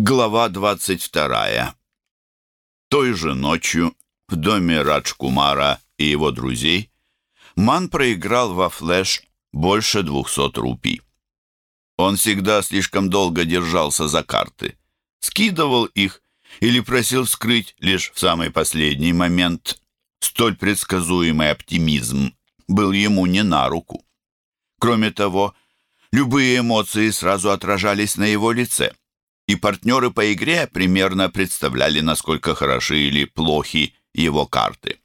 Глава 22. Той же ночью в доме Радж-Кумара и его друзей Ман проиграл во флеш больше 200 рупий. Он всегда слишком долго держался за карты, скидывал их или просил вскрыть лишь в самый последний момент. Столь предсказуемый оптимизм был ему не на руку. Кроме того, любые эмоции сразу отражались на его лице – и партнеры по игре примерно представляли, насколько хороши или плохи его карты.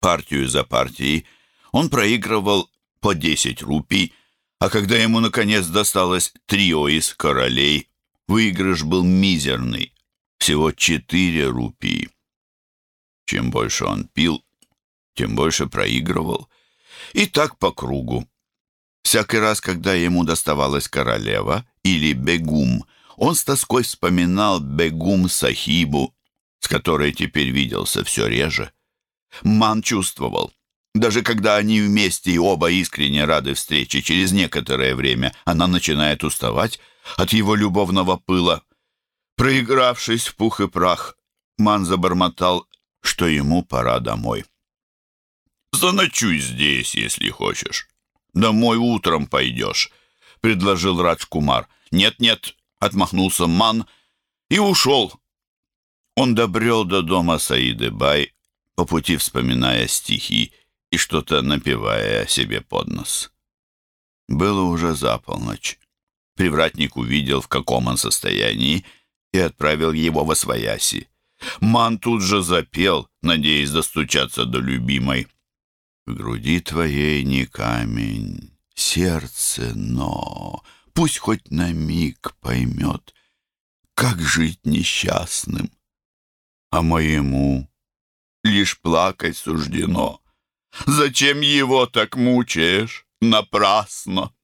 Партию за партией он проигрывал по 10 рупий, а когда ему, наконец, досталось трио из королей, выигрыш был мизерный, всего 4 рупии. Чем больше он пил, тем больше проигрывал. И так по кругу. Всякий раз, когда ему доставалась королева или бегум – он с тоской вспоминал Бегум Сахибу, с которой теперь виделся все реже. Ман чувствовал, даже когда они вместе и оба искренне рады встрече, через некоторое время она начинает уставать от его любовного пыла. Проигравшись в пух и прах, Ман забормотал, что ему пора домой. «Заночуй здесь, если хочешь. Домой утром пойдешь», — предложил Радж Кумар. «Нет-нет, отмахнулся Ман и ушел. Он добрел до дома Саиды Бай, по пути вспоминая стихи и что-то напевая себе под нос. Было уже за полночь. Привратник увидел, в каком он состоянии, и отправил его во свояси. Ман тут же запел, надеясь достучаться до любимой. «В груди твоей не камень, сердце, но...» Пусть хоть на миг поймет, как жить несчастным. А моему лишь плакать суждено. Зачем его так мучаешь напрасно?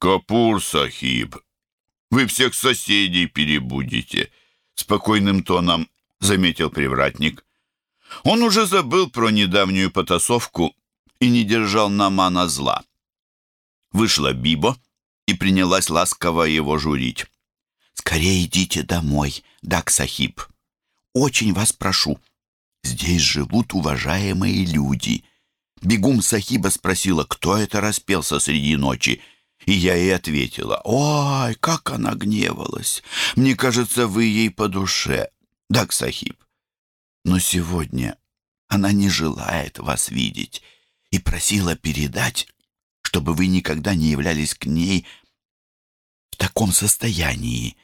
Капур Сахиб, вы всех соседей перебудете, спокойным тоном заметил привратник. Он уже забыл про недавнюю потасовку и не держал на мана зла. Вышла Бибо и принялась ласково его журить. «Скорее идите домой, Дак Сахиб. Очень вас прошу. Здесь живут уважаемые люди». Бегум Сахиба спросила, кто это распелся среди ночи. И я ей ответила, «Ой, как она гневалась! Мне кажется, вы ей по душе, Дак Сахиб. Но сегодня она не желает вас видеть и просила передать, чтобы вы никогда не являлись к ней в таком состоянии.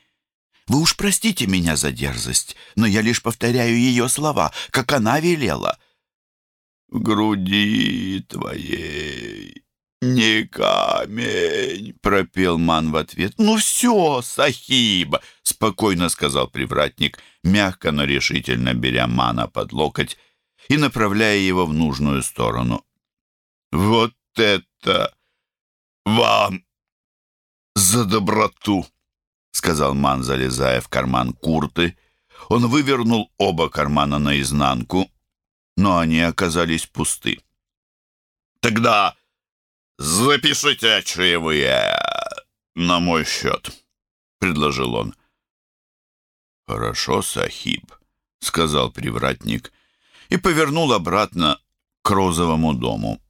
Вы уж простите меня за дерзость, но я лишь повторяю ее слова, как она велела. «В груди твоей не камень», — пропел Ман в ответ. «Ну все, Сахиб», — спокойно сказал привратник, мягко, но решительно беря Мана под локоть и направляя его в нужную сторону. «Вот это «Вам за доброту!» — сказал Ман, залезая в карман курты. Он вывернул оба кармана наизнанку, но они оказались пусты. «Тогда запишите чаевые на мой счет», — предложил он. «Хорошо, Сахиб», — сказал привратник и повернул обратно к розовому дому.